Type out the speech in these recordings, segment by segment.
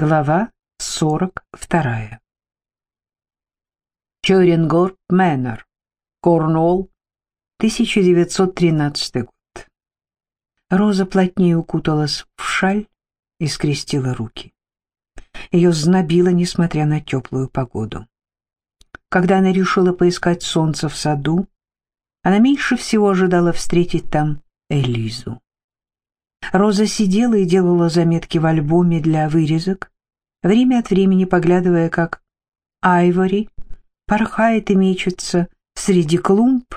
Глава 42. Чорингорп Мэннер, Корнуолл, 1913 год. Роза плотнее укуталась в шаль и скрестила руки. Ее знобило, несмотря на теплую погоду. Когда она решила поискать солнце в саду, она меньше всего ожидала встретить там Элизу. Роза сидела и делала заметки в альбоме для вырезок, время от времени поглядывая, как Айвори порхает и мечется среди клумб,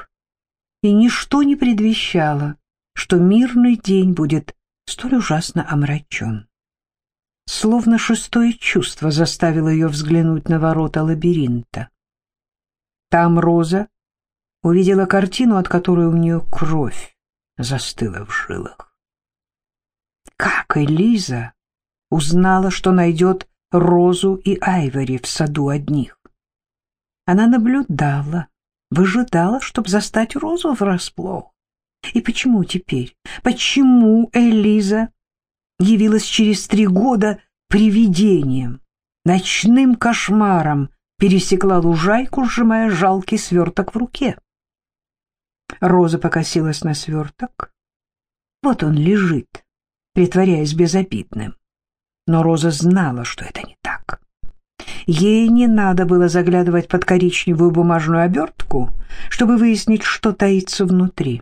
и ничто не предвещало, что мирный день будет столь ужасно омрачен. Словно шестое чувство заставило ее взглянуть на ворота лабиринта. Там Роза увидела картину, от которой у нее кровь застыла в жилах. Как Элиза узнала, что найдет Розу и Айвори в саду одних? Она наблюдала, выжидала, чтобы застать Розу врасплох. И почему теперь? Почему Элиза явилась через три года привидением, ночным кошмаром, пересекла лужайку, сжимая жалкий сверток в руке? Роза покосилась на сверток. Вот он лежит, притворяясь безобидным. Но Роза знала, что это не так. Ей не надо было заглядывать под коричневую бумажную обертку, чтобы выяснить, что таится внутри.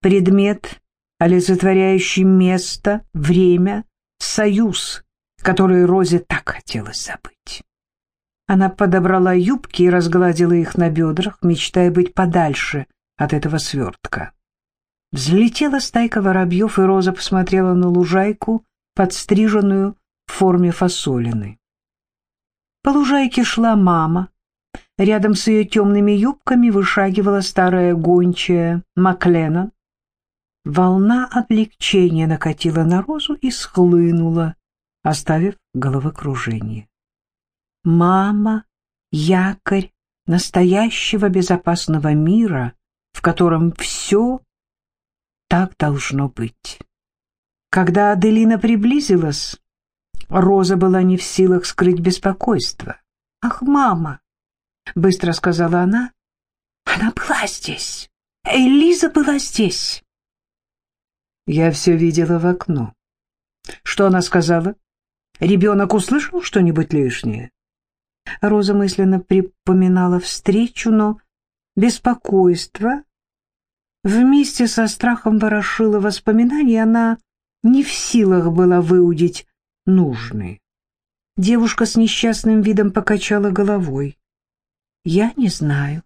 Предмет, олицетворяющий место, время, союз, который Розе так хотелось забыть. Она подобрала юбки и разгладила их на бедрах, мечтая быть подальше от этого свертка. Взлетела стайка воробьев, и Роза посмотрела на лужайку, подстриженную в форме фасолины. По лужайке шла мама. Рядом с ее темными юбками вышагивала старая гончая Маклена. Волна облегчения накатила на Розу и схлынула, оставив головокружение. Мама — якорь настоящего безопасного мира, в котором все так должно быть. Когда Аделина приблизилась, Роза была не в силах скрыть беспокойство. «Ах, мама!» — быстро сказала она. «Она была здесь. Элиза была здесь». Я все видела в окно. Что она сказала? Ребенок услышал что-нибудь лишнее? Роза мысленно припоминала встречу, но беспокойство Вместе со страхом ворошила воспоминания, она не в силах была выудить нужные. Девушка с несчастным видом покачала головой. «Я не знаю».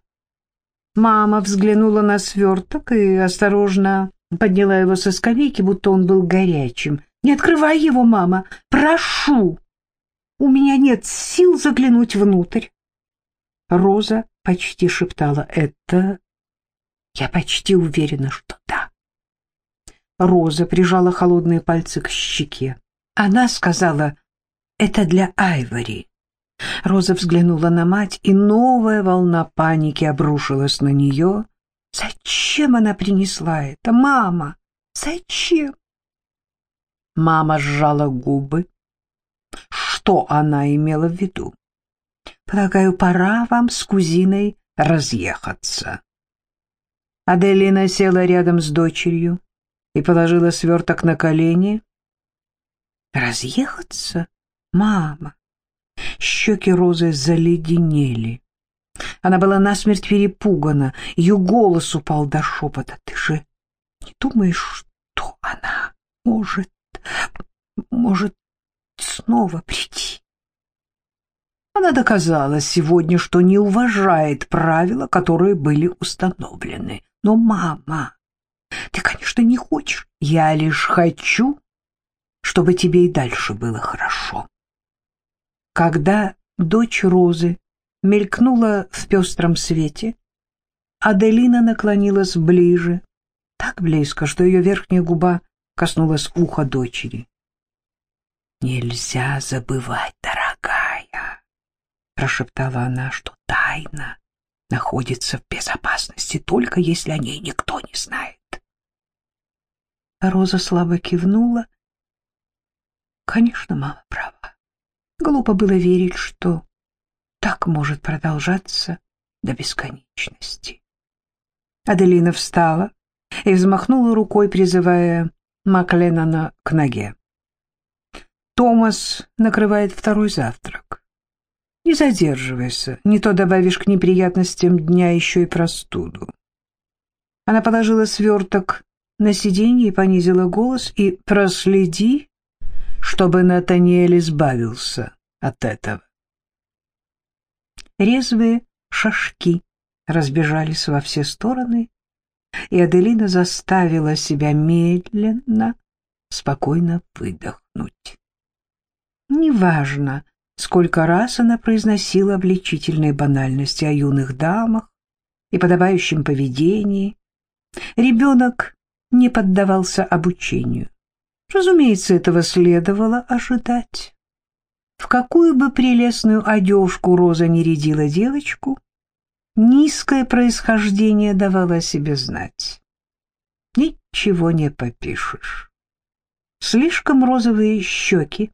Мама взглянула на сверток и осторожно подняла его со скамейки, будто он был горячим. «Не открывай его, мама! Прошу! У меня нет сил заглянуть внутрь!» Роза почти шептала «Это я почти уверена, что. Роза прижала холодные пальцы к щеке. Она сказала, это для Айвори. Роза взглянула на мать, и новая волна паники обрушилась на нее. Зачем она принесла это, мама? Зачем? Мама сжала губы. Что она имела в виду? Полагаю, пора вам с кузиной разъехаться. Аделина села рядом с дочерью и положила сверток на колени. «Разъехаться? Мама!» Щеки Розы заледенели. Она была насмерть перепугана, ее голос упал до шепота. «Ты же не думаешь, что она может, может снова прийти?» Она доказала сегодня, что не уважает правила, которые были установлены. Но, мама, ты, конечно, не хочешь. Я лишь хочу, чтобы тебе и дальше было хорошо. Когда дочь Розы мелькнула в пестром свете, Аделина наклонилась ближе, так близко, что ее верхняя губа коснулась уха дочери. «Нельзя забывать, дорогая», — прошептала она, — «что тайна находится в безопасности, только если о ней никто не знает. Роза слабо кивнула. Конечно, мама права. Глупо было верить, что так может продолжаться до бесконечности. Аделина встала и взмахнула рукой, призывая Макленнона к ноге. Томас накрывает второй завтрак. Не задерживайся, не то добавишь к неприятностям дня еще и простуду. Она положила сверток на сиденье понизила голос, и проследи, чтобы Натаниэль избавился от этого. Резвые шашки разбежались во все стороны, и Аделина заставила себя медленно, спокойно выдохнуть. Неважно, сколько раз она произносила обличительные банальности о юных дамах и подобающем поведении, ребенок не поддавался обучению. Разумеется, этого следовало ожидать. В какую бы прелестную одежку Роза не рядила девочку, низкое происхождение давало о себе знать. Ничего не попишешь. Слишком розовые щеки,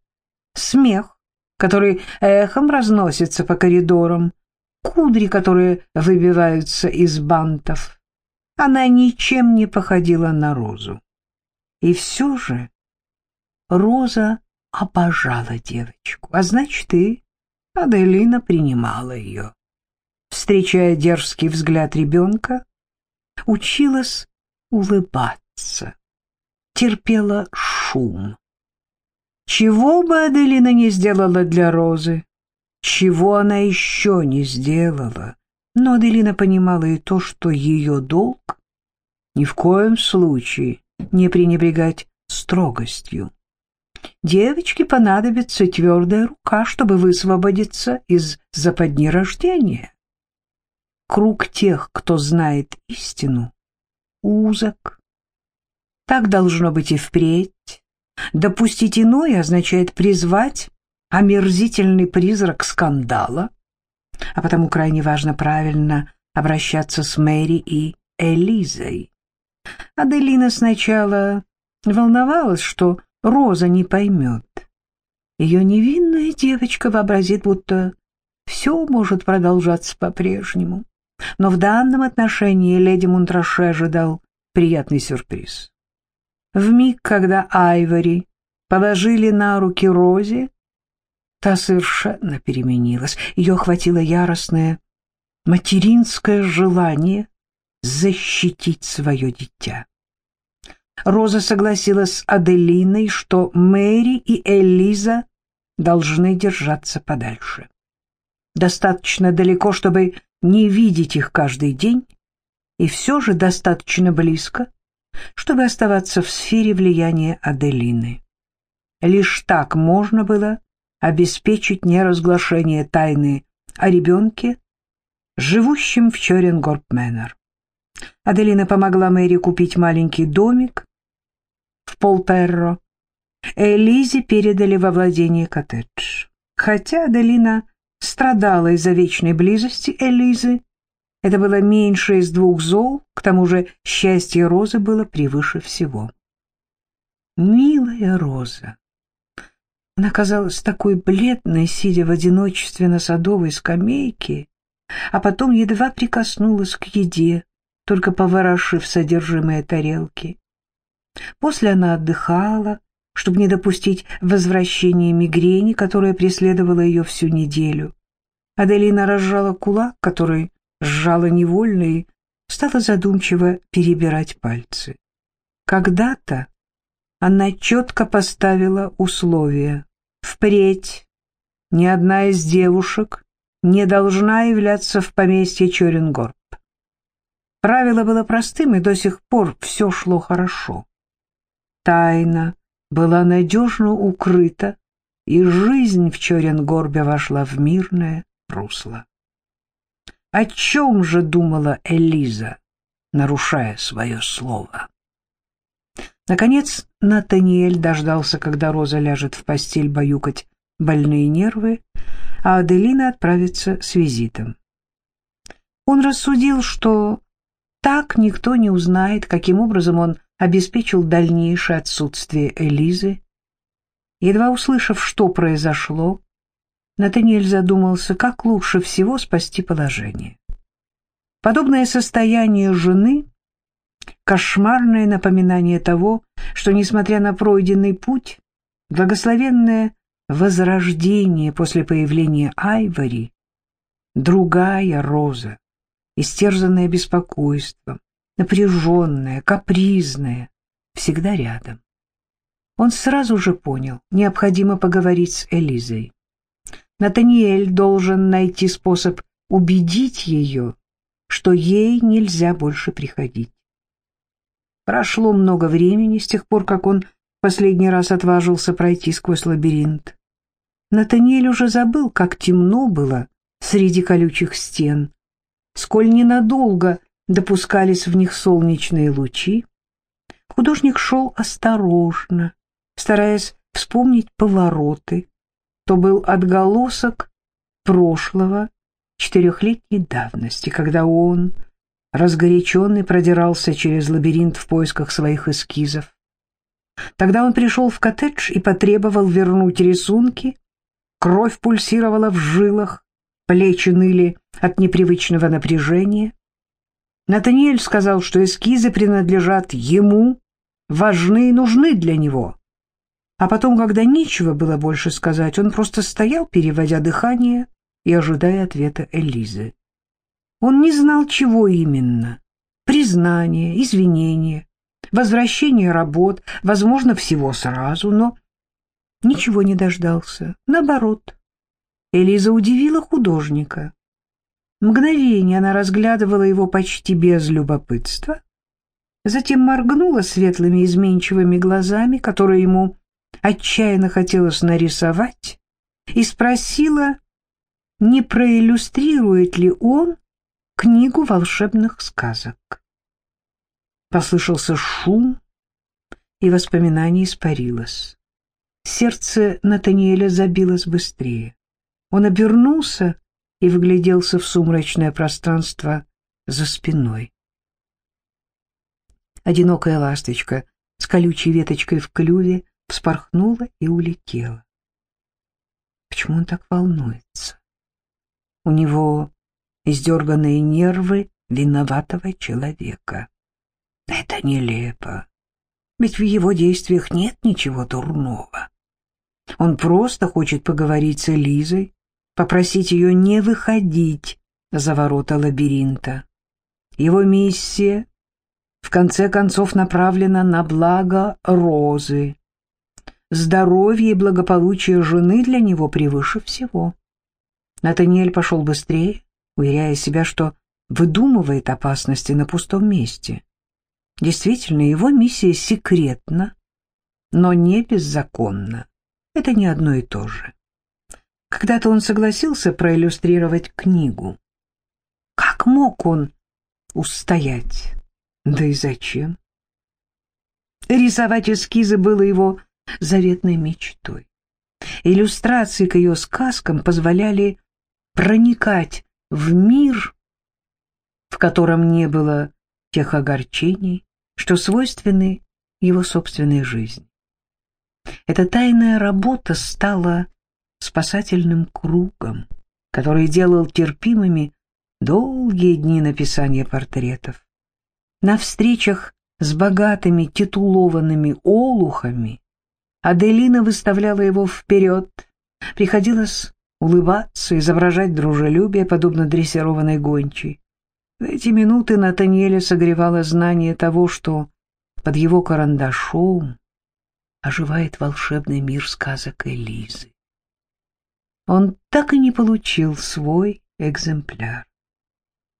смех, который эхом разносится по коридорам, кудри, которые выбиваются из бантов. Она ничем не походила на Розу. И все же Роза обожала девочку, а значит и Аделина принимала ее. Встречая дерзкий взгляд ребенка, училась улыбаться, терпела шум. Чего бы Аделина не сделала для Розы, чего она еще не сделала, но Аделина понимала и то, что ее долг ни в коем случае не пренебрегать строгостью. Девочке понадобится твердая рука, чтобы высвободиться из западни рождения. Круг тех, кто знает истину, узок. Так должно быть и впредь. Допустить иное означает призвать омерзительный призрак скандала, а потому крайне важно правильно обращаться с Мэри и Элизой. Аделина сначала волновалась, что Роза не поймет. Ее невинная девочка вообразит, будто все может продолжаться по-прежнему. Но в данном отношении леди Мунтраше ожидал приятный сюрприз. В миг, когда Айвори положили на руки Розе, та совершенно переменилась. Ее охватило яростное материнское желание защитить свое дитя. Роза согласилась с Аделиной, что Мэри и Элиза должны держаться подальше. Достаточно далеко, чтобы не видеть их каждый день, и все же достаточно близко, чтобы оставаться в сфере влияния Аделины. Лишь так можно было обеспечить неразглашение тайны о ребенке, живущем в Чоренгорп-Мэннер. Аделина помогла Мэри купить маленький домик в Полперро. Элизе передали во владение коттедж. Хотя Аделина страдала из-за вечной близости Элизы, это было меньше из двух зол, к тому же счастье Розы было превыше всего. Милая Роза! Она казалась такой бледной, сидя в одиночестве на садовой скамейке, а потом едва прикоснулась к еде, только поворошив содержимое тарелки. После она отдыхала, чтобы не допустить возвращения мигрени, которая преследовала ее всю неделю. Аделина разжала кулак, который сжала невольно и стала задумчиво перебирать пальцы. Когда-то она четко поставила условия. Впредь ни одна из девушек не должна являться в поместье Чоренгорб. Правило было простым, и до сих пор все шло хорошо. Тайна была надежно укрыта, и жизнь в Чоренгорбе вошла в мирное русло. О чем же думала Элиза, нарушая свое слово? Наконец Натаниэль дождался, когда Роза ляжет в постель баюкать больные нервы, а Аделина отправится с визитом. Он рассудил, что так никто не узнает, каким образом он обеспечил дальнейшее отсутствие Элизы. Едва услышав, что произошло, Натаниэль задумался, как лучше всего спасти положение. Подобное состояние жены — кошмарное напоминание того, что, несмотря на пройденный путь, благословенное возрождение после появления Айвори, другая роза, истерзанная беспокойством, напряженная, капризная, всегда рядом. Он сразу же понял, необходимо поговорить с Элизой. Натаниэль должен найти способ убедить ее, что ей нельзя больше приходить. Прошло много времени с тех пор, как он последний раз отважился пройти сквозь лабиринт. Натаниэль уже забыл, как темно было среди колючих стен, сколь ненадолго допускались в них солнечные лучи. Художник шел осторожно, стараясь вспомнить повороты, то был отголосок прошлого четырехлетней давности, когда он, разгоряченный, продирался через лабиринт в поисках своих эскизов. Тогда он пришел в коттедж и потребовал вернуть рисунки, кровь пульсировала в жилах, плечи ныли от непривычного напряжения. Натаниэль сказал, что эскизы принадлежат ему, важны и нужны для него. А потом, когда нечего было больше сказать, он просто стоял, переводя дыхание и ожидая ответа Элизы. Он не знал, чего именно. Признание, извинение, возвращение работ, возможно, всего сразу, но ничего не дождался. Наоборот, Элиза удивила художника. Мгновение она разглядывала его почти без любопытства, затем моргнула светлыми изменчивыми глазами, которые ему отчаянно хотелось нарисовать, и спросила, не проиллюстрирует ли он книгу волшебных сказок. Послышался шум, и воспоминание испарилось. Сердце Натаниэля забилось быстрее. Он обернулся и вгляделся в сумрачное пространство за спиной. Одинокая ласточка с колючей веточкой в клюве вспорхнула и улетела. Почему он так волнуется? У него издерганные нервы виноватого человека. Это нелепо, ведь в его действиях нет ничего дурного. Он просто хочет поговорить с Элизой, попросить ее не выходить за ворота лабиринта. Его миссия, в конце концов, направлена на благо Розы, здоровье и благополучие жены для него превыше всего. Натаниэль пошел быстрее, уверяя себя, что выдумывает опасности на пустом месте. Действительно, его миссия секретна, но не беззаконна. Это не одно и то же. Когда-то он согласился проиллюстрировать книгу. Как мог он устоять? Да и зачем? Рисовать эскизы было его заветной мечтой. Иллюстрации к ее сказкам позволяли проникать в мир, в котором не было тех огорчений, что свойственны его собственной жизни. Эта тайная работа стала спасательным кругом, который делал терпимыми долгие дни написания портретов. На встречах с богатыми титулованными олухами Аделина выставляла его вперед. Приходилось улыбаться, изображать дружелюбие, подобно дрессированной гончей. В эти минуты Натаниэля согревало знание того, что под его карандашом оживает волшебный мир сказок Элизы. Он так и не получил свой экземпляр.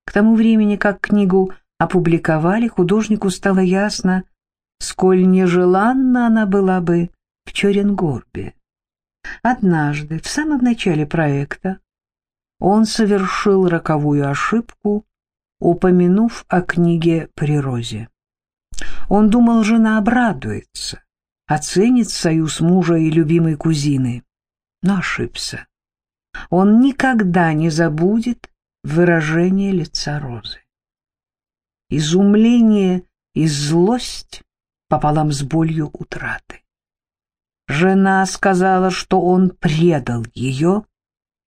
К тому времени, как книгу опубликовали, художнику стало ясно, сколь нежеланна она была бы в Чоренгорбе. Однажды, в самом начале проекта, он совершил роковую ошибку, упомянув о книге «Прирозе». Он думал, жена обрадуется, оценит союз мужа и любимой кузины, но ошибся. Он никогда не забудет выражение лица Розы. Изумление и злость пополам с болью утраты. Жена сказала, что он предал ее,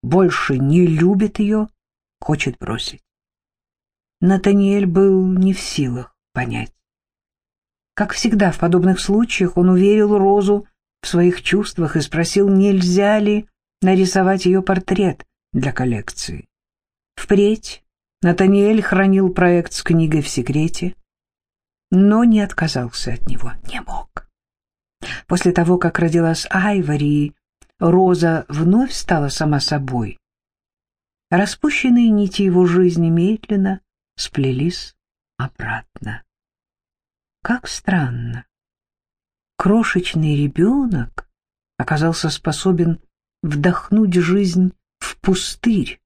больше не любит ее, хочет бросить. Натаниэль был не в силах понять. Как всегда в подобных случаях он уверил Розу в своих чувствах и спросил, нельзя ли нарисовать ее портрет для коллекции. Впредь Натаниэль хранил проект с книгой в секрете, но не отказался от него, не мог. После того, как родилась Айвори, Роза вновь стала сама собой. Распущенные нити его жизни медленно сплелись обратно. Как странно. Крошечный ребенок оказался способен вдохнуть жизнь в пустырь,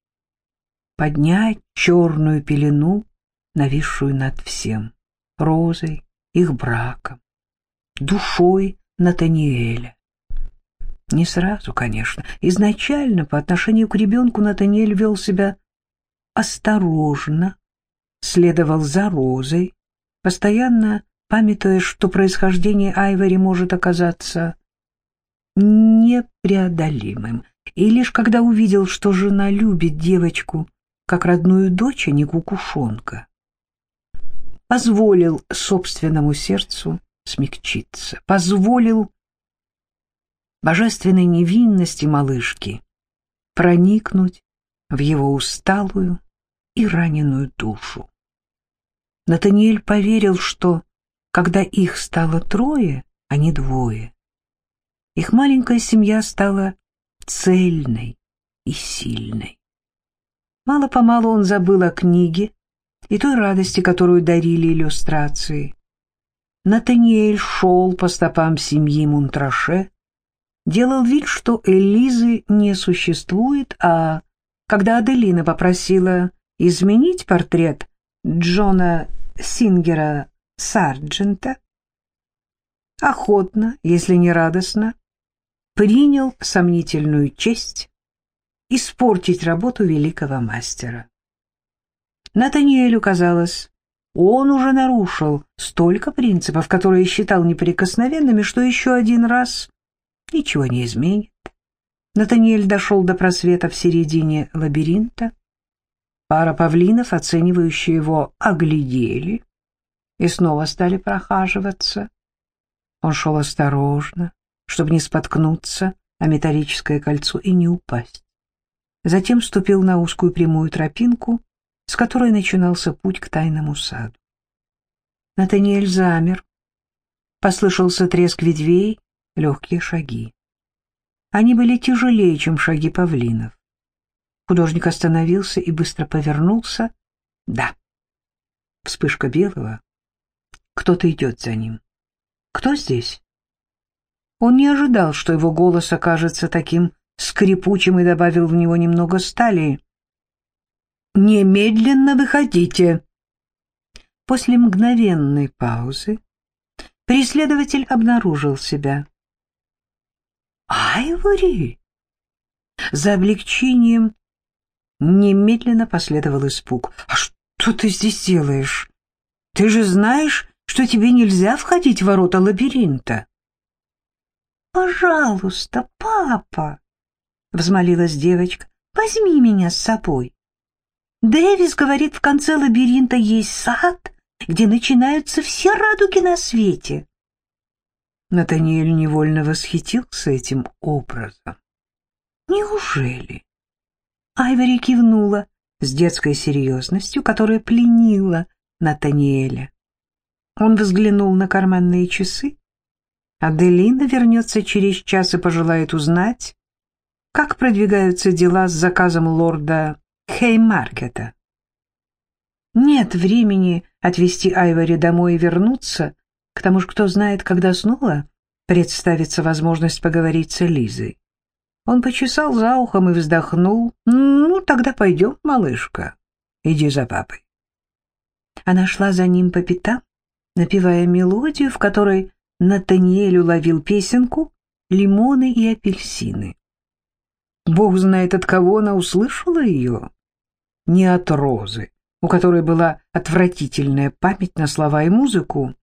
поднять черную пелену, нависшую над всем, розой, их браком, душой Натаниэля. Не сразу, конечно. Изначально по отношению к ребенку Натаниэль вел себя осторожно, следовал за розой, постоянно памятуя, что происхождение Айвори может оказаться непреодолимым. И лишь когда увидел, что жена любит девочку как родную дочь, а не кукушонка, позволил собственному сердцу смягчиться, позволил божественной невинности малышки проникнуть в его усталую и раненую душу. Натаниэль поверил, что когда их стало трое, а не двое, их маленькая семья стала цельной и сильной. Мало-помалу он забыл о книге и той радости, которую дарили иллюстрации. Натаниэль шел по стопам семьи Мунтраше, делал вид, что Элизы не существует, а когда Аделина попросила изменить портрет Джона Сингера Сарджента, охотно, если не радостно, принял сомнительную честь испортить работу великого мастера. Натаниэлю казалось, он уже нарушил столько принципов, которые считал неприкосновенными, что еще один раз ничего не изменит. Натаниэль дошел до просвета в середине лабиринта. Пара павлинов, оценивающие его, оглядели и снова стали прохаживаться. Он шел осторожно, чтобы не споткнуться о металлическое кольцо и не упасть. Затем ступил на узкую прямую тропинку, с которой начинался путь к тайному саду. Натаниэль замер. Послышался треск ветвей, легкие шаги. Они были тяжелее, чем шаги павлинов. Художник остановился и быстро повернулся. Да, вспышка белого. Кто-то идет за ним. Кто здесь? Он не ожидал, что его голос окажется таким скрипучим и добавил в него немного стали. «Немедленно выходите!» После мгновенной паузы преследователь обнаружил себя. «Айвори!» За облегчением немедленно последовал испуг. «А что ты здесь делаешь? Ты же знаешь, что тебе нельзя входить в ворота лабиринта?» «Пожалуйста, папа!» — взмолилась девочка. «Возьми меня с собой. Дэвис говорит, в конце лабиринта есть сад, где начинаются все радуги на свете». Натаниэль невольно восхитился этим образом. «Неужели?» Айвори кивнула с детской серьезностью, которая пленила Натаниэля. Он взглянул на карманные часы. Аделина вернется через час и пожелает узнать, как продвигаются дела с заказом лорда Хеймаркета. Нет времени отвезти Айвори домой и вернуться, к тому же кто знает, когда снова представится возможность поговорить с Элизой. Он почесал за ухом и вздохнул. «Ну, тогда пойдем, малышка. Иди за папой». Она шла за ним по пятам, напевая мелодию, в которой Натаниэль уловил песенку «Лимоны и апельсины». Бог знает, от кого она услышала ее. Не от Розы, у которой была отвратительная память на слова и музыку,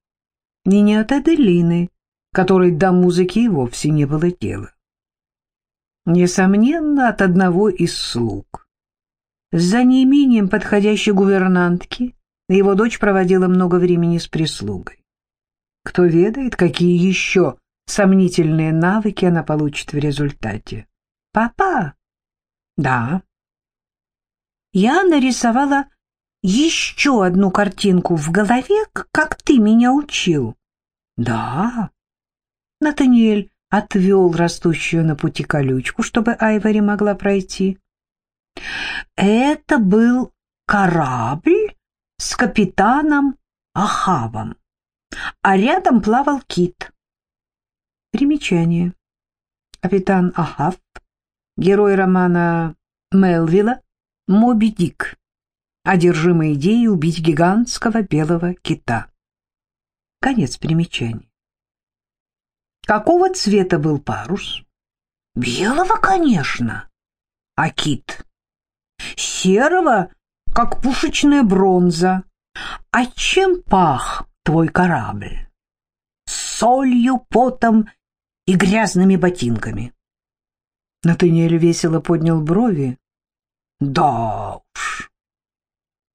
ни не от Аделины, которой до музыки и вовсе не было дела. Несомненно, от одного из слуг. За неимением подходящей гувернантки его дочь проводила много времени с прислугой. Кто ведает, какие еще сомнительные навыки она получит в результате. «Папа!» «Да». «Я нарисовала еще одну картинку в голове, как ты меня учил». «Да». Натаниэль отвел растущую на пути колючку, чтобы Айвори могла пройти. Это был корабль с капитаном Ахавом, а рядом плавал кит. Примечание. Капитан Ахав, герой романа Мелвилла «Моби Дик», одержимый идеей убить гигантского белого кита. Конец примечания. Какого цвета был парус? Белого, конечно. А кит? Серого, как пушечная бронза. А чем пах твой корабль? Солью, потом и грязными ботинками. Натаниэль весело поднял брови. Да уж.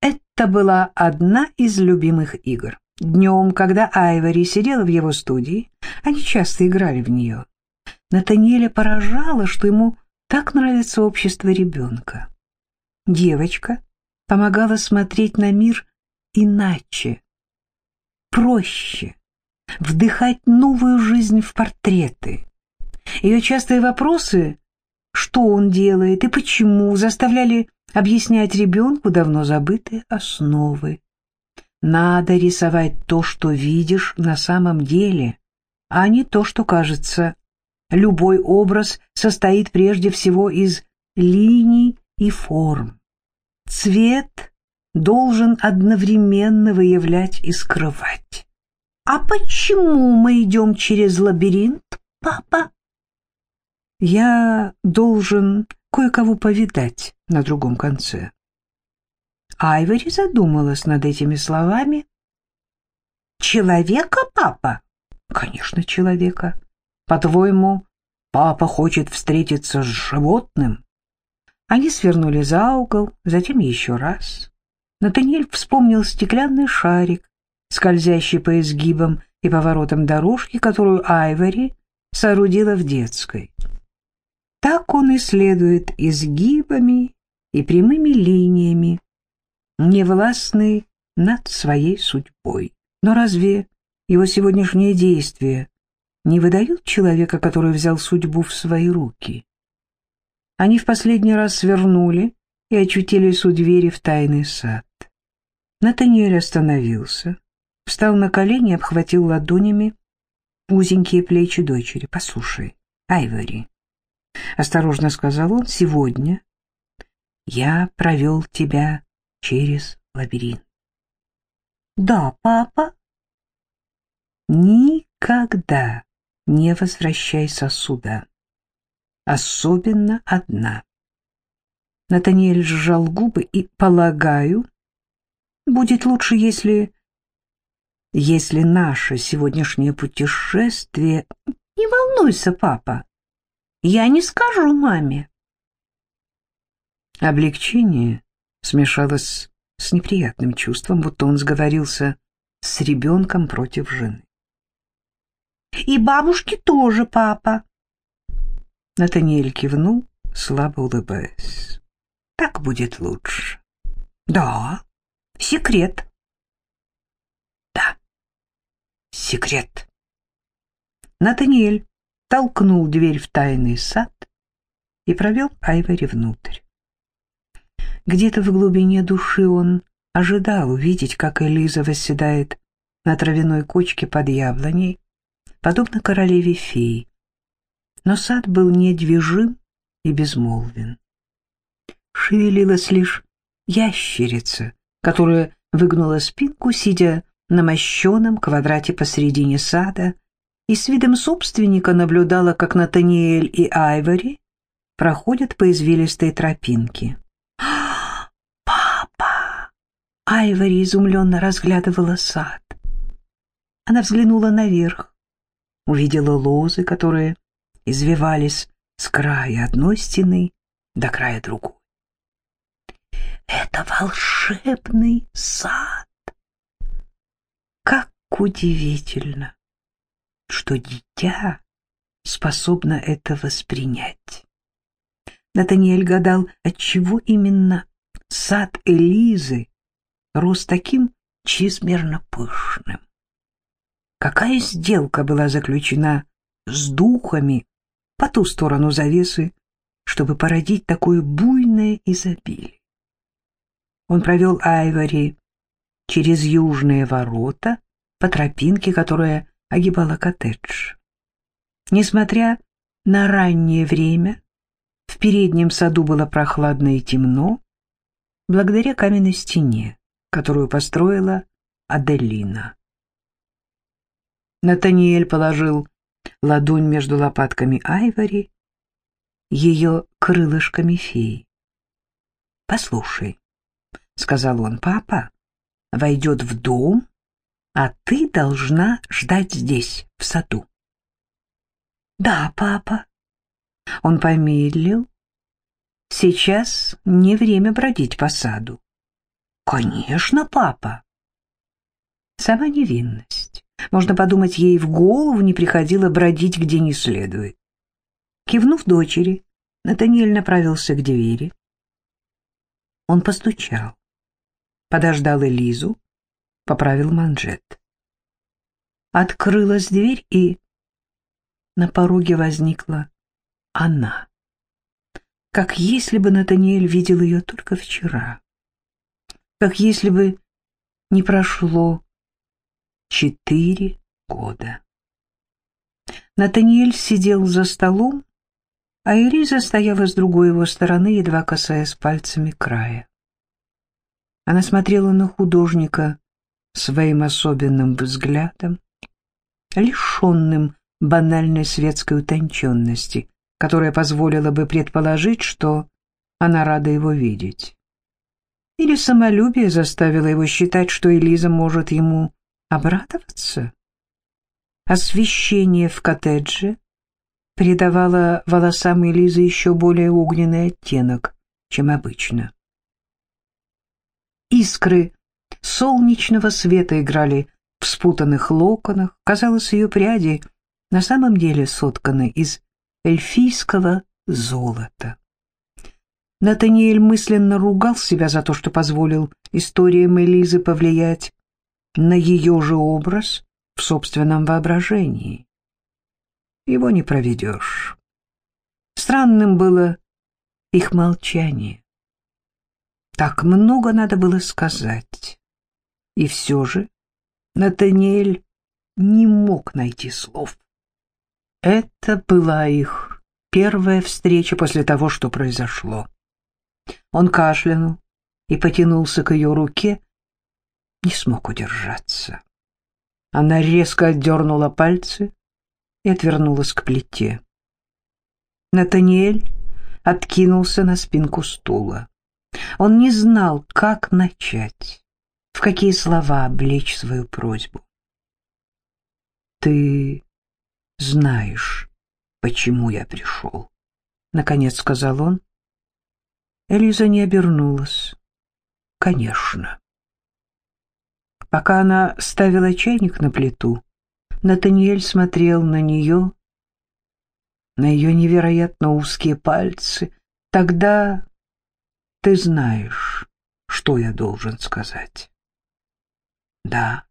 Это была одна из любимых игр. Днем, когда Айвори сидела в его студии, они часто играли в нее. Натаниэля поражало, что ему так нравится общество ребенка. Девочка помогала смотреть на мир иначе, проще, вдыхать новую жизнь в портреты. Ее частые вопросы, что он делает и почему, заставляли объяснять ребенку давно забытые основы. Надо рисовать то, что видишь на самом деле, а не то, что кажется. Любой образ состоит прежде всего из линий и форм. Цвет должен одновременно выявлять и скрывать. «А почему мы идем через лабиринт, папа?» «Я должен кое-кого повидать на другом конце». Айвори задумалась над этими словами. «Человека, папа?» «Конечно, человека. По-твоему, папа хочет встретиться с животным?» Они свернули за угол, затем еще раз. Натаниэль вспомнил стеклянный шарик, скользящий по изгибам и поворотам дорожки, которую Айвори соорудила в детской. Так он исследует изгибами и прямыми линиями, не властный над своей судьбой. Но разве его сегодняшние действия не выдают человека, который взял судьбу в свои руки? Они в последний раз свернули и очутились у двери в тайный сад. Натаниэль остановился, встал на колени и обхватил ладонями узенькие плечи дочери. «Послушай, Айвори», — осторожно сказал он, — «сегодня я провел тебя через лабиринт. Да, папа. Никогда не возвращайся сюда. Особенно одна. Натаниэль сжал губы и, полагаю, будет лучше, если... Если наше сегодняшнее путешествие... Не волнуйся, папа. Я не скажу маме. Облегчение смешалось с неприятным чувством, будто он сговорился с ребенком против жены. «И бабушки тоже, папа!» Натаниэль кивнул, слабо улыбаясь. «Так будет лучше». «Да, секрет». «Да, секрет». Натаниэль толкнул дверь в тайный сад и провел Айвори внутрь. Где-то в глубине души он ожидал увидеть, как Элиза восседает на травяной кочке под яблоней, подобно королеве феи. Но сад был недвижим и безмолвен. Шевелилась лишь ящерица, которая выгнула спинку, сидя на мощеном квадрате посредине сада, и с видом собственника наблюдала, как Натаниэль и Айвори проходят по извилистой тропинке. Айвори изумленно разглядывала сад. Она взглянула наверх, увидела лозы, которые извивались с края одной стены до края другой. Это волшебный сад! Как удивительно, что дитя способно это воспринять. Натаниэль гадал, отчего именно сад Элизы рос таким чрезмерно пышным. Какая сделка была заключена с духами по ту сторону завесы, чтобы породить такое буйное изобилие? Он провел Айвори через южные ворота по тропинке, которая огибала коттедж. Несмотря на раннее время, в переднем саду было прохладно и темно, благодаря каменной стене, которую построила Аделина. Натаниэль положил ладонь между лопатками Айвори, ее крылышками феи. «Послушай», — сказал он, — «папа войдет в дом, а ты должна ждать здесь, в саду». «Да, папа». Он помедлил. «Сейчас не время бродить по саду». «Конечно, папа». Сама невинность. Можно подумать, ей в голову не приходило бродить где не следует. Кивнув дочери, Натаниэль направился к двери. Он постучал, подождал Элизу, поправил манжет. Открылась дверь, и на пороге возникла она. Как если бы Натаниэль видел ее только вчера. Как если бы не прошло четыре года. Натаниэль сидел за столом, а Элиза стояла с другой его стороны, едва касаясь пальцами края. Она смотрела на художника своим особенным взглядом, лишенным банальной светской утонченности, которая позволила бы предположить, что она рада его видеть. Или самолюбие заставило его считать, что Элиза может ему обрадоваться? Освещение в коттедже придавало волосам Элизы еще более огненный оттенок, чем обычно. Искры солнечного света играли в спутанных локонах. Казалось, ее пряди на самом деле сотканы из эльфийского золота. Натаниэль мысленно ругал себя за то, что позволил историям Элизы повлиять на ее же образ в собственном воображении. Его не проведешь. Странным было их молчание. Так много надо было сказать. И все же Натаниэль не мог найти слов. Это была их первая встреча после того, что произошло. Он кашлянул и потянулся к ее руке, не смог удержаться. Она резко отдернула пальцы и отвернулась к плите. Натаниэль откинулся на спинку стула. Он не знал, как начать, в какие слова облечь свою просьбу. «Ты знаешь, почему я пришел», — наконец сказал он. Элиза не обернулась. «Конечно». Пока она ставила чайник на плиту, Натаниэль смотрел на нее, на ее невероятно узкие пальцы. Тогда ты знаешь, что я должен сказать. Да.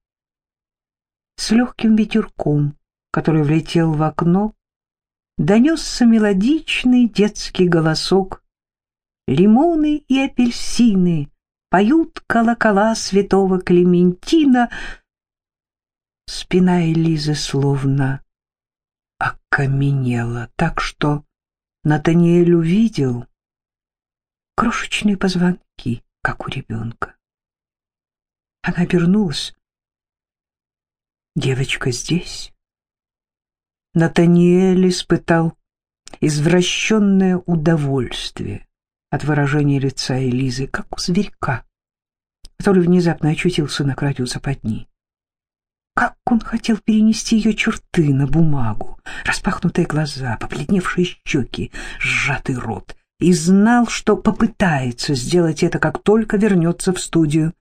С легким ветерком, который влетел в окно, донесся мелодичный детский голосок. Лимоны и апельсины поют колокола святого Клементина. Спина Элизы словно окаменела, так что Натаниэль увидел крошечные позвонки, как у ребенка. Она обернулась. «Девочка здесь?» Натаниэль испытал извращенное удовольствие от выражения лица Элизы, как у зверька, который внезапно очутился на краю западни. Как он хотел перенести ее черты на бумагу, распахнутые глаза, побледневшие щеки, сжатый рот, и знал, что попытается сделать это, как только вернется в студию.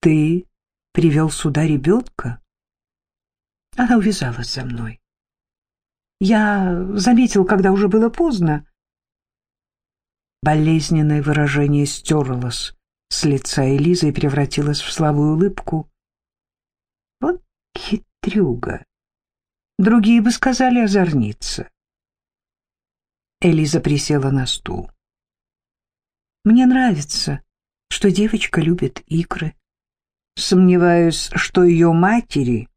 «Ты привел сюда ребенка?» Она увязалась за мной. Я заметил, когда уже было поздно. Болезненное выражение стерлось с лица Элизы и превратилось в слабую улыбку. Вот хитрюга. Другие бы сказали озорница. Элиза присела на стул. Мне нравится, что девочка любит игры. Сомневаюсь, что ее матери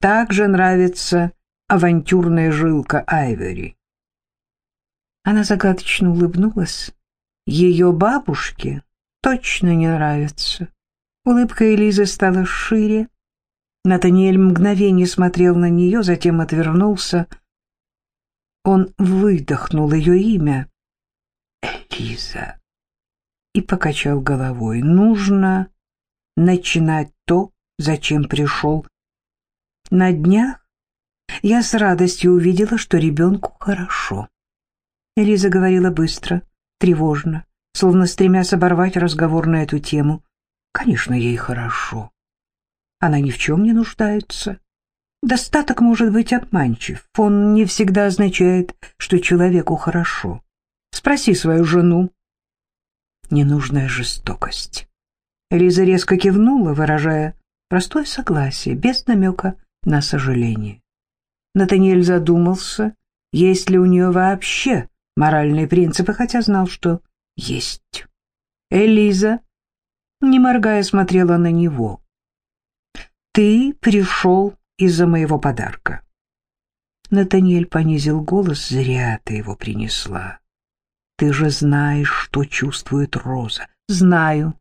также нравится авантюрная жилка Айвери. Она загадочно улыбнулась. Ее бабушке точно не нравится. Улыбка Элизы стала шире. Натаниэль мгновение смотрел на нее, затем отвернулся. Он выдохнул ее имя. Элиза. И покачал головой. Нужно начинать то, зачем пришел. На днях я с радостью увидела, что ребенку хорошо. Элиза говорила быстро, тревожно, словно стремясь оборвать разговор на эту тему. Конечно, ей хорошо. Она ни в чем не нуждается. Достаток может быть обманчив. Он не всегда означает, что человеку хорошо. Спроси свою жену. Ненужная жестокость. Элиза резко кивнула, выражая простое согласие, без намека на сожаление. Натаниэль задумался, есть ли у нее вообще моральные принципы, хотя знал, что есть. Элиза, не моргая, смотрела на него. «Ты пришел из-за моего подарка». Натаниэль понизил голос, зря ты его принесла. «Ты же знаешь, что чувствует Роза». «Знаю».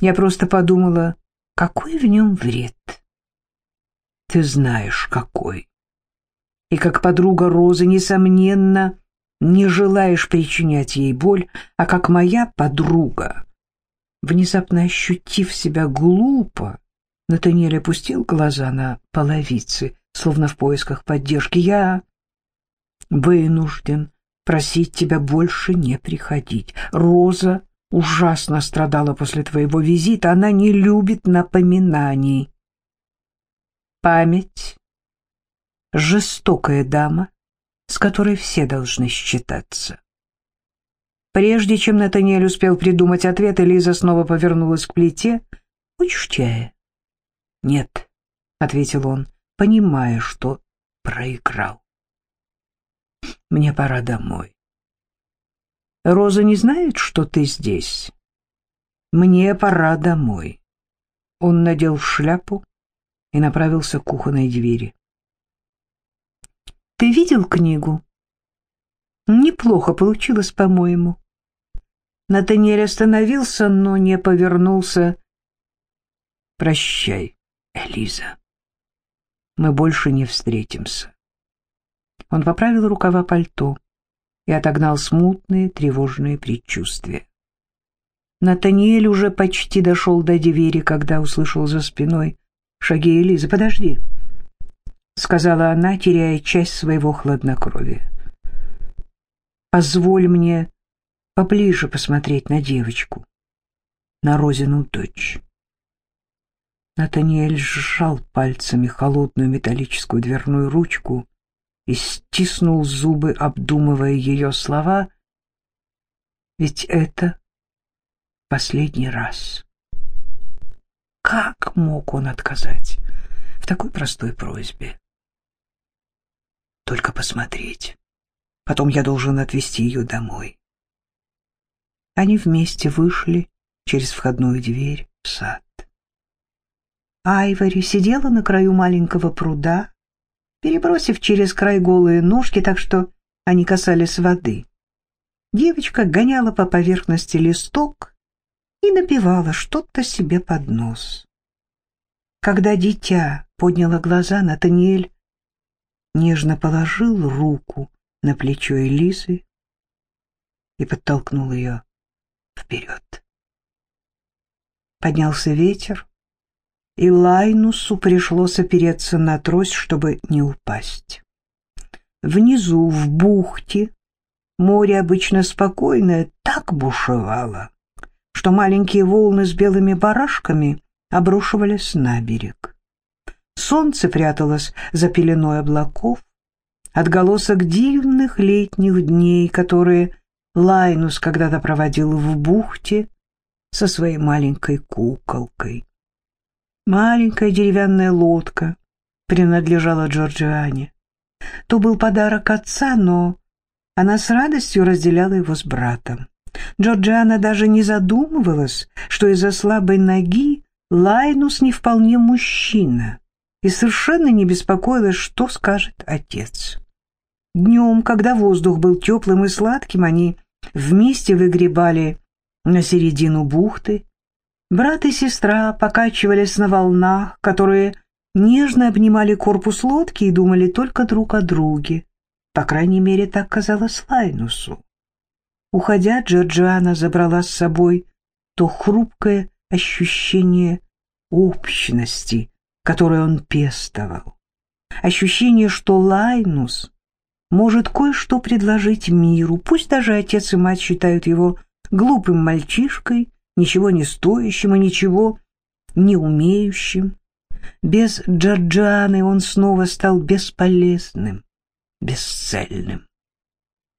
Я просто подумала, какой в нем вред. Ты знаешь, какой. И как подруга Розы, несомненно, не желаешь причинять ей боль, а как моя подруга. Внезапно ощутив себя глупо, Натаниэль опустил глаза на половицы, словно в поисках поддержки. Я вынужден просить тебя больше не приходить. Роза ужасно страдала после твоего визита, она не любит напоминаний. Память — жестокая дама, с которой все должны считаться. Прежде чем Натаниэль успел придумать ответ, Элиза снова повернулась к плите. «Хочешь чая?» «Нет», — ответил он, понимая, что проиграл. «Мне пора домой». «Роза не знает, что ты здесь?» «Мне пора домой». Он надел шляпу, и направился к кухонной двери. «Ты видел книгу?» «Неплохо получилось, по-моему». Натаниэль остановился, но не повернулся. «Прощай, Элиза. Мы больше не встретимся». Он поправил рукава пальто и отогнал смутные тревожные предчувствия. Натаниэль уже почти дошел до двери, когда услышал за спиной шаги Элизы. «Подожди», — сказала она, теряя часть своего хладнокровия. «Позволь мне поближе посмотреть на девочку, на Розину дочь». Натаниэль сжал пальцами холодную металлическую дверную ручку и стиснул зубы, обдумывая ее слова. «Ведь это последний раз». Как мог он отказать в такой простой просьбе? Только посмотреть. Потом я должен отвезти ее домой. Они вместе вышли через входную дверь в сад. Айвори сидела на краю маленького пруда, перебросив через край голые ножки, так что они касались воды. Девочка гоняла по поверхности листок, и напевала что-то себе под нос. Когда дитя подняло глаза, Натаниэль нежно положил руку на плечо Элизы и подтолкнул ее вперед. Поднялся ветер, и Лайнусу пришлось опереться на трость, чтобы не упасть. Внизу, в бухте, море обычно спокойное так бушевало, что маленькие волны с белыми барашками обрушивались на берег. Солнце пряталось за пеленой облаков, отголосок дивных летних дней, которые Лайнус когда-то проводил в бухте со своей маленькой куколкой. Маленькая деревянная лодка принадлежала Джорджиане. То был подарок отца, но она с радостью разделяла его с братом. Джорджиана даже не задумывалась, что из-за слабой ноги Лайнус не вполне мужчина, и совершенно не беспокоилась, что скажет отец. Днем, когда воздух был теплым и сладким, они вместе выгребали на середину бухты, Брат и сестра покачивались на волнах, которые нежно обнимали корпус лодки и думали только друг о друге. По крайней мере, так казалось Лайнусу. Уходя, Джорджиана забрала с собой то хрупкое ощущение общности, которое он пестовал. Ощущение, что Лайнус может кое-что предложить миру, пусть даже отец и мать считают его глупым мальчишкой, ничего не стоящим и ничего не умеющим. Без Джорджаны он снова стал бесполезным, бесцельным.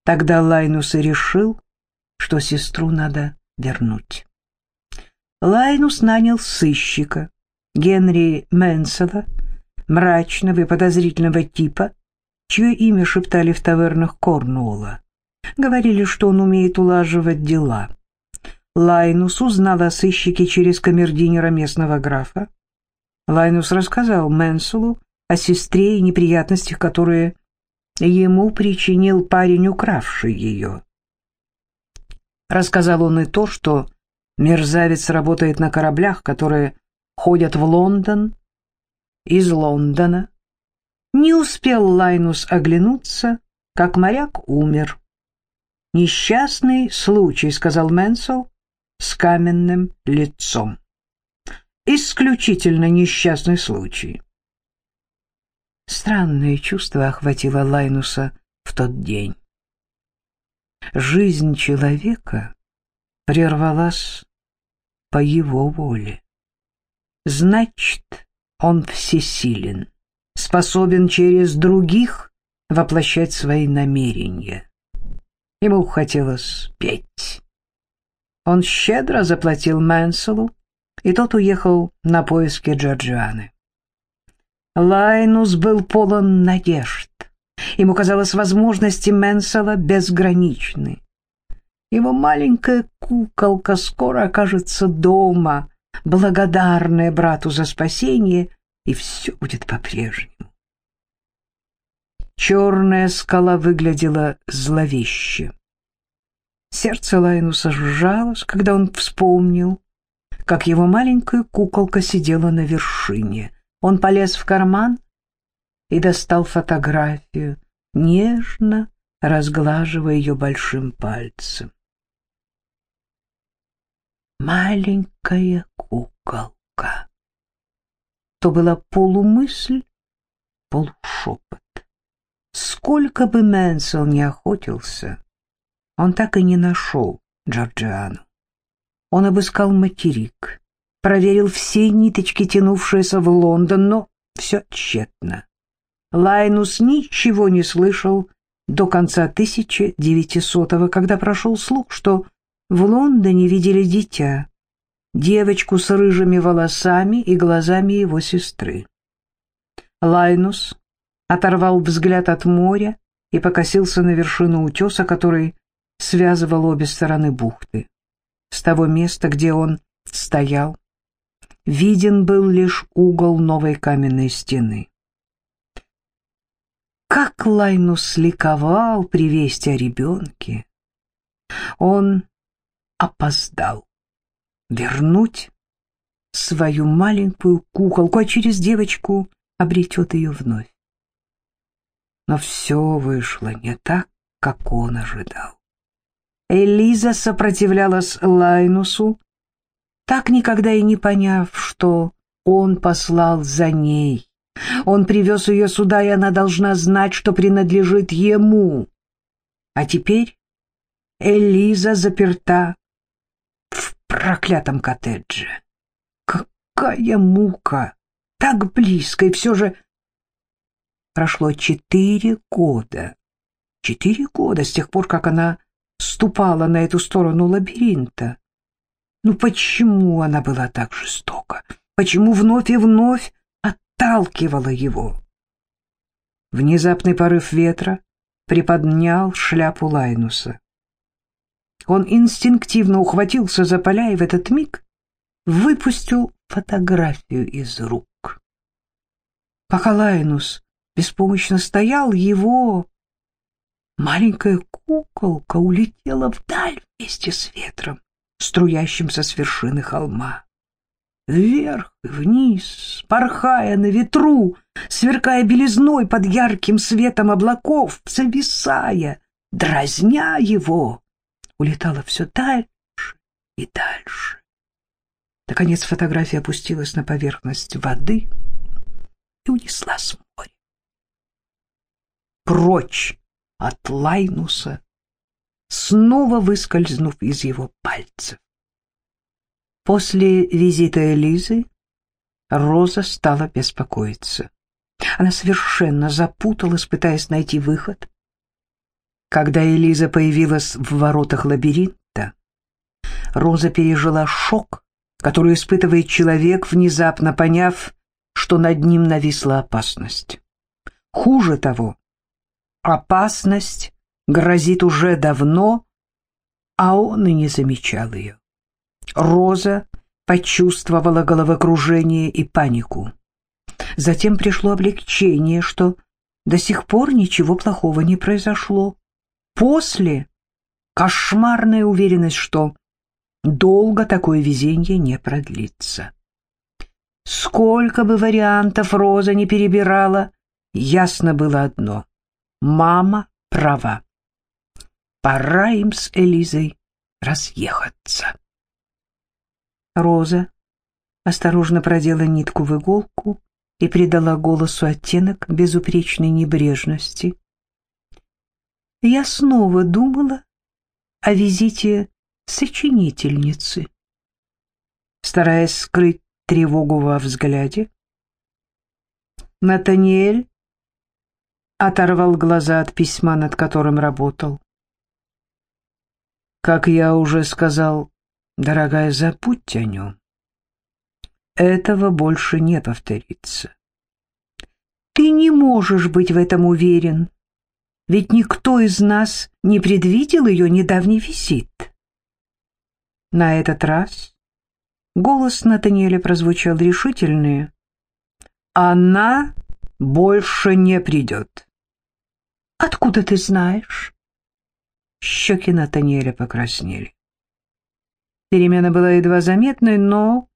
Тогда Лайнус и решил, что сестру надо вернуть. Лайнус нанял сыщика, Генри Мэнсела, мрачного и подозрительного типа, чье имя шептали в тавернах Корнуолла. Говорили, что он умеет улаживать дела. Лайнус узнал о сыщике через камердинера местного графа. Лайнус рассказал Менселу о сестре и неприятностях, которые ему причинил парень, укравший ее. Рассказал он и то, что мерзавец работает на кораблях, которые ходят в Лондон, из Лондона. Не успел Лайнус оглянуться, как моряк умер. «Несчастный случай», — сказал Менсел, с каменным лицом. Исключительно несчастный случай. Странное чувство охватило Лайнуса в тот день. Жизнь человека прервалась по его воле. Значит, он всесилен, способен через других воплощать свои намерения. Ему хотелось петь. Он щедро заплатил Мэнселу, и тот уехал на поиски Джорджианы. Лайнус был полон надежд. Ему казалось, возможности Мэнсела безграничны. Его маленькая куколка скоро окажется дома, благодарная брату за спасение, и все будет по-прежнему. Черная скала выглядела зловеще. Сердце Лайнуса сжалось, когда он вспомнил, как его маленькая куколка сидела на вершине. Он полез в карман и достал фотографию, нежно разглаживая ее большим пальцем. Маленькая куколка. То была полумысль, полушепот. Сколько бы Мэнсел не охотился, он так и не нашел Джорджиану. Он обыскал материк, проверил все ниточки, тянувшиеся в Лондон, но все тщетно. Лайнус ничего не слышал до конца 1900-го, когда прошел слух, что в Лондоне видели дитя, девочку с рыжими волосами и глазами его сестры. Лайнус оторвал взгляд от моря и покосился на вершину утеса, который связывал обе стороны бухты. С того места, где он стоял, виден был лишь угол новой каменной стены. Как Лайнус ликовал при вести о ребенке! Он опоздал вернуть свою маленькую куколку, а через девочку обретет ее вновь. Но все вышло не так, как он ожидал. Элиза сопротивлялась Лайнусу, так никогда и не поняв, что он послал за ней. Он привез ее сюда, и она должна знать, что принадлежит ему. А теперь Элиза заперта в проклятом коттедже. Какая мука! Так близко, и все же... Прошло четыре года. Четыре года с тех пор, как она ступала на эту сторону лабиринта. Ну почему она была так жестока? Почему вновь и вновь отталкивала его? Внезапный порыв ветра приподнял шляпу Лайнуса. Он инстинктивно ухватился за поля и в этот миг выпустил фотографию из рук. Пока Лайнус беспомощно стоял, его маленькая куколка улетела вдаль вместе с ветром, струящимся с вершины холма. Вверх и вниз, порхая на ветру, сверкая белизной под ярким светом облаков, зависая, дразня его, улетала все дальше и дальше. Наконец фотография опустилась на поверхность воды и унесла с моря. Прочь от Лайнуса, снова выскользнув из его пальцев. После визита Элизы Роза стала беспокоиться. Она совершенно запуталась, пытаясь найти выход. Когда Элиза появилась в воротах лабиринта, Роза пережила шок, который испытывает человек, внезапно поняв, что над ним нависла опасность. Хуже того, опасность грозит уже давно, а он и не замечал ее. Роза почувствовала головокружение и панику. Затем пришло облегчение, что до сих пор ничего плохого не произошло. После кошмарная уверенность, что долго такое везение не продлится. Сколько бы вариантов Роза не перебирала, ясно было одно — мама права. Пора им с Элизой разъехаться. Роза осторожно продела нитку в иголку и придала голосу оттенок безупречной небрежности. Я снова думала о визите сочинительницы. Стараясь скрыть тревогу во взгляде, Натаниэль оторвал глаза от письма, над которым работал. Как я уже сказал, дорогая, забудьте о нем. Этого больше не повторится. Ты не можешь быть в этом уверен, ведь никто из нас не предвидел ее недавний визит. На этот раз голос Натаниэля прозвучал решительнее. «Она больше не придет». «Откуда ты знаешь?» Щеки Натаниэля покраснели. Перемена была едва заметной, но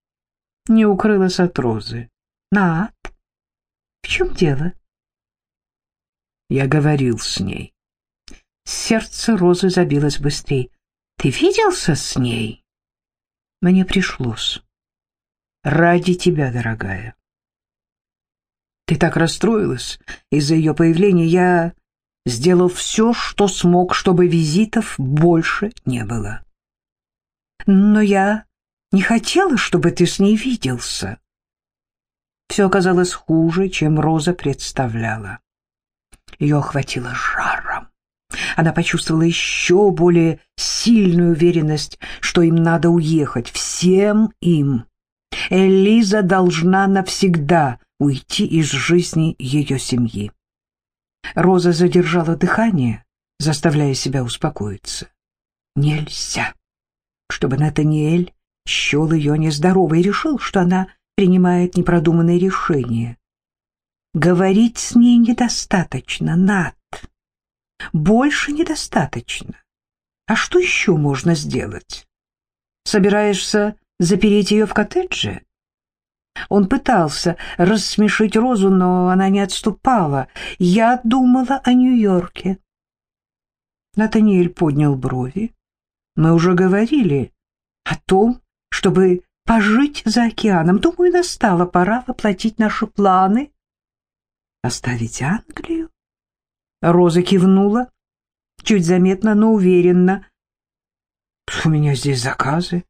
не укрылась от розы. «Над, в чем дело?» Я говорил с ней. Сердце розы забилось быстрее. «Ты виделся с ней?» Мне пришлось. Ради тебя, дорогая. Ты так расстроилась из-за ее появления. Я сделал все, что смог, чтобы визитов больше не было. Но я не хотела, чтобы ты с ней виделся. Все оказалось хуже, чем Роза представляла. Ее охватило жаром. Она почувствовала еще более сильную уверенность, что им надо уехать, всем им. Элиза должна навсегда уйти из жизни ее семьи. Роза задержала дыхание, заставляя себя успокоиться. Нельзя, чтобы Натаниэль счел ее нездоровой и решил, что она принимает непродуманное решение. Говорить с ней недостаточно, Над. Больше недостаточно. А что еще можно сделать? Собираешься запереть ее в коттедже? Он пытался рассмешить Розу, но она не отступала. Я думала о Нью-Йорке. Натаниэль поднял брови. Мы уже говорили о том, чтобы пожить за океаном. Думаю, настала пора воплотить наши планы. Оставить Англию? Роза кивнула, чуть заметно, но уверенно. У меня здесь заказы.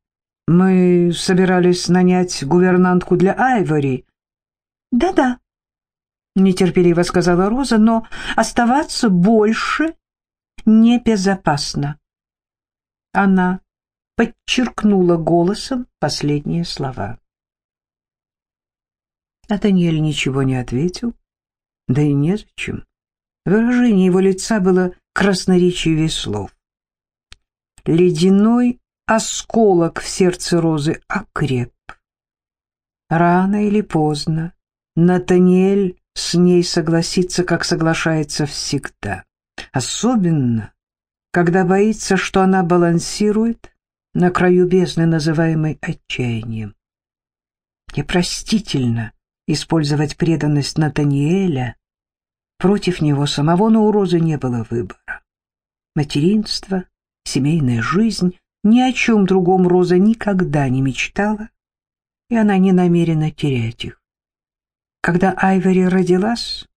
Мы собирались нанять гувернантку для Айвори. Да-да, нетерпеливо сказала Роза, но оставаться больше небезопасно. Она подчеркнула голосом последние слова. Даниэль ничего не ответил, да и незачем. Выражение его лица было красноречивее слов. Ледяной осколок в сердце Розы окреп. Рано или поздно Натаниэль с ней согласится, как соглашается всегда. Особенно, когда боится, что она балансирует на краю бездны, называемой отчаянием. Непростительно использовать преданность Натаниэля против него самого, но у Розы не было выбора. Материнство, семейная жизнь, ни о чем другом Роза никогда не мечтала, и она не намерена терять их. Когда Айвори родилась,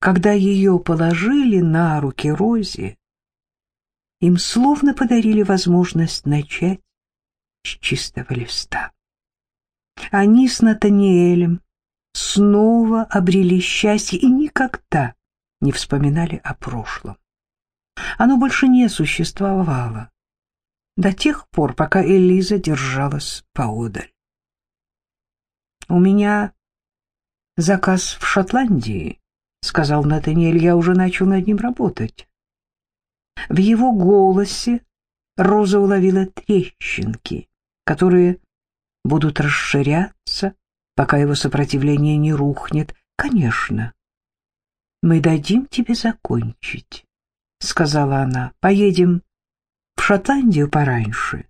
когда ее положили на руки Розе, им словно подарили возможность начать с чистого листа. Они с Натаниэлем снова обрели счастье и никогда не вспоминали о прошлом. Оно больше не существовало до тех пор, пока Элиза держалась поодаль. «У меня заказ в Шотландии», — сказал Натаниэль, — «я уже начал над ним работать». В его голосе Роза уловила трещинки, которые будут расширяться, пока его сопротивление не рухнет. «Конечно, мы дадим тебе закончить», — сказала она. «Поедем в Шотландию пораньше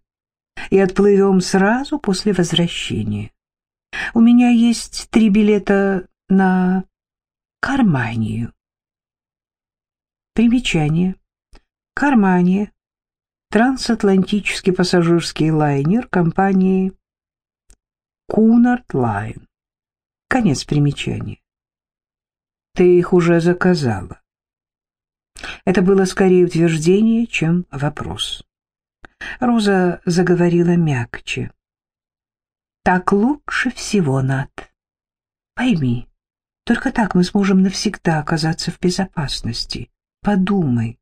и отплывем сразу после возвращения. У меня есть три билета на Карманию». Примечание. Кармания, трансатлантический пассажирский лайнер компании Кунард Лайн. Конец примечания. Ты их уже заказала. Это было скорее утверждение, чем вопрос. Роза заговорила мягче. Так лучше всего, Над. Пойми, только так мы сможем навсегда оказаться в безопасности. Подумай,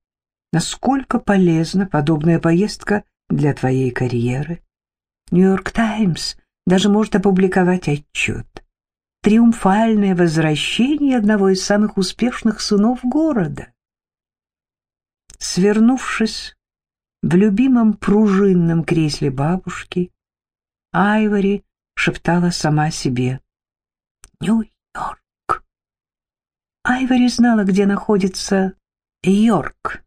насколько полезна подобная поездка для твоей карьеры. Нью-Йорк Таймс даже может опубликовать отчет. Триумфальное возвращение одного из самых успешных сынов города. Свернувшись в любимом пружинном кресле бабушки, Айвори шептала сама себе «Нью-Йорк». Айвори знала, где находится Йорк.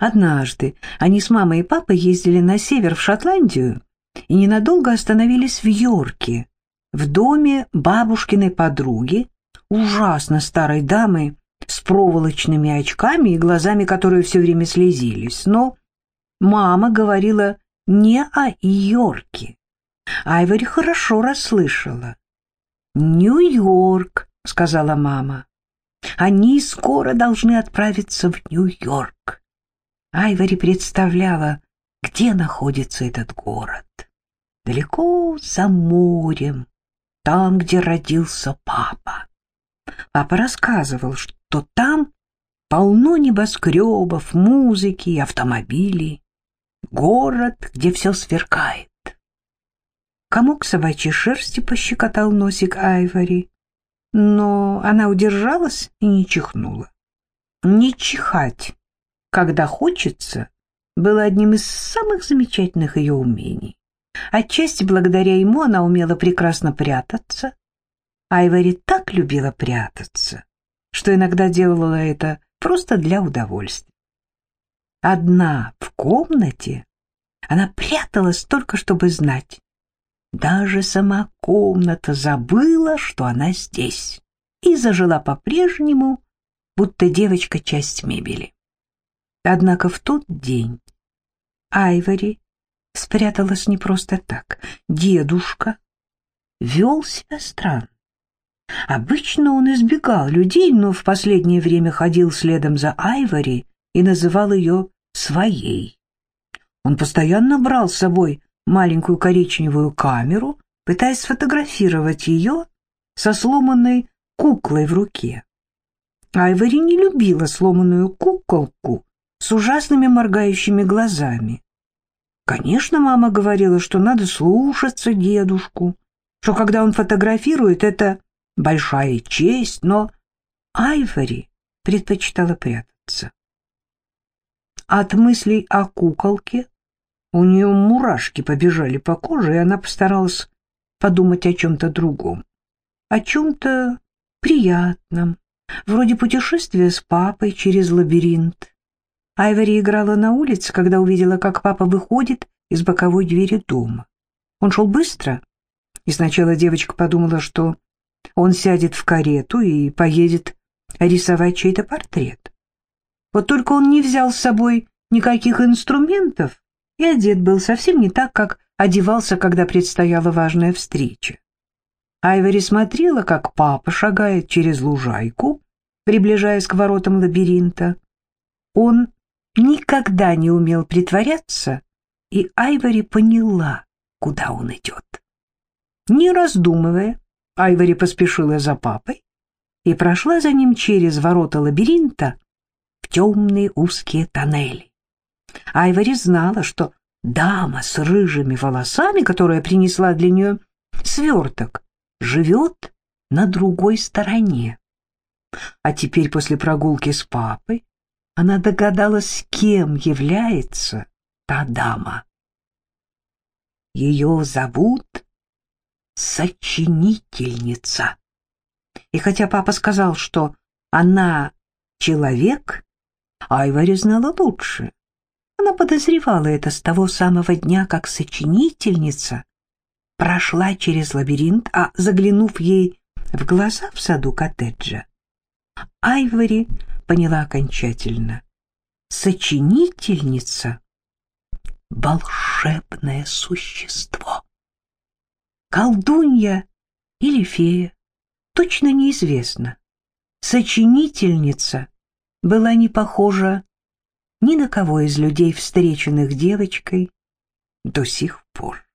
Однажды они с мамой и папой ездили на север в Шотландию и ненадолго остановились в Йорке, в доме бабушкиной подруги, ужасно старой дамы с проволочными очками и глазами, которые все время слезились. Но мама говорила не о Йорке. Айвори хорошо расслышала. «Нью-Йорк», — сказала мама. «Они скоро должны отправиться в Нью-Йорк». Айвори представляла, где находится этот город. Далеко за морем, там, где родился папа. Папа рассказывал, что там полно небоскребов, музыки автомобилей. Город, где все сверкает. Комок собачьей шерсти пощекотал носик Айвори, но она удержалась и не чихнула. Не чихать когда хочется, было одним из самых замечательных ее умений. Отчасти благодаря ему она умела прекрасно прятаться. Айвори так любила прятаться, что иногда делала это просто для удовольствия. Одна в комнате она пряталась только, чтобы знать. Даже сама комната забыла, что она здесь, и зажила по-прежнему, будто девочка часть мебели. Однако в тот день Айвори спряталась не просто так. Дедушка вел себя странно. Обычно он избегал людей, но в последнее время ходил следом за Айвори и называл ее своей. Он постоянно брал с собой маленькую коричневую камеру, пытаясь сфотографировать ее со сломанной куклой в руке. Айвори не любила сломанную куколку с ужасными моргающими глазами. Конечно, мама говорила, что надо слушаться дедушку, что когда он фотографирует, это большая честь, но Айвори предпочитала прятаться. От мыслей о куколке у нее мурашки побежали по коже, и она постаралась подумать о чем-то другом, о чем-то приятном, вроде путешествия с папой через лабиринт. Айвори играла на улице, когда увидела, как папа выходит из боковой двери дома. Он шел быстро, и сначала девочка подумала, что он сядет в карету и поедет рисовать чей-то портрет. Вот только он не взял с собой никаких инструментов и одет был совсем не так, как одевался, когда предстояла важная встреча. Айвори смотрела, как папа шагает через лужайку, приближаясь к воротам лабиринта. Он никогда не умел притворяться, и Айвори поняла, куда он идет. Не раздумывая, Айвори поспешила за папой и прошла за ним через ворота лабиринта в темные узкие тоннели. Айвори знала, что дама с рыжими волосами, которая принесла для нее сверток, живет на другой стороне. А теперь после прогулки с папой она догадалась, кем является та дама. Ее зовут сочинительница. И хотя папа сказал, что она человек, Айвари знала лучше. Она подозревала это с того самого дня, как сочинительница прошла через лабиринт, а заглянув ей в глаза в саду коттеджа, Айвори поняла окончательно. Сочинительница — волшебное существо. Колдунья или фея, точно неизвестно. Сочинительница была не похожа ни на кого из людей, встреченных девочкой до сих пор.